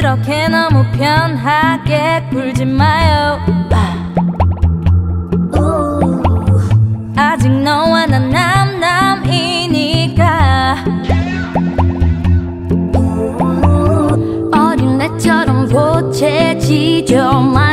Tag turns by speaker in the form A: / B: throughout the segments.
A: 그렇게 너무 편하게 굴지 마요. 아. 아직 너와 난 남남이니까. 어린 애처럼 보채지죠 마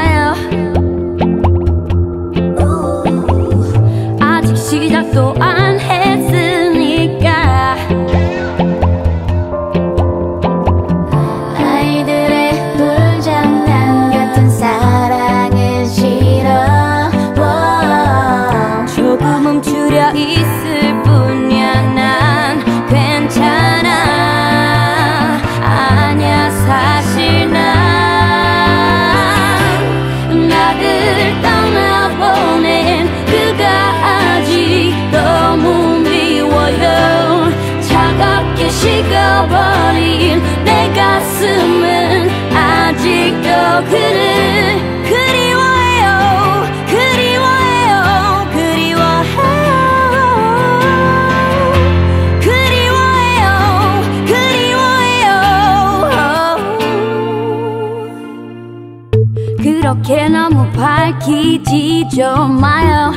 A: 밝히지죠 마요.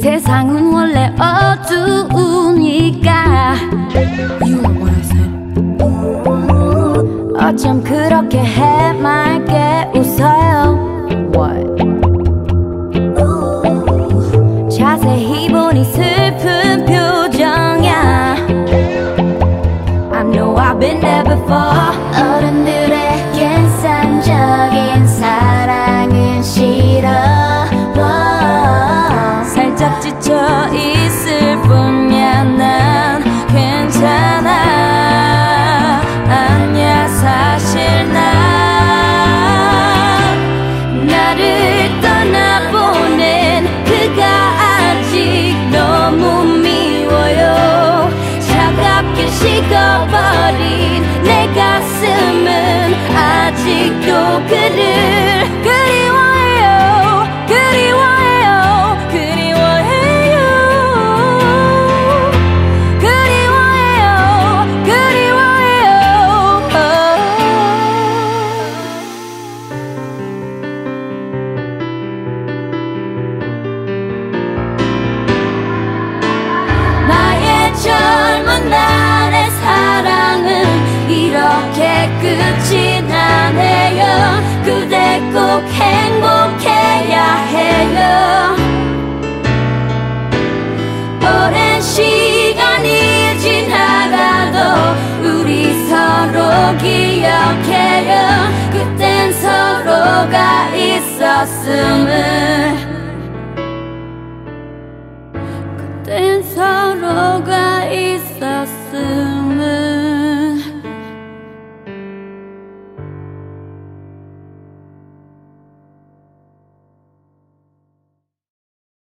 A: 세상은 원래
B: 어두운
A: 젖어 있을 뿐. 가슴을 그땐 서로가 있었음.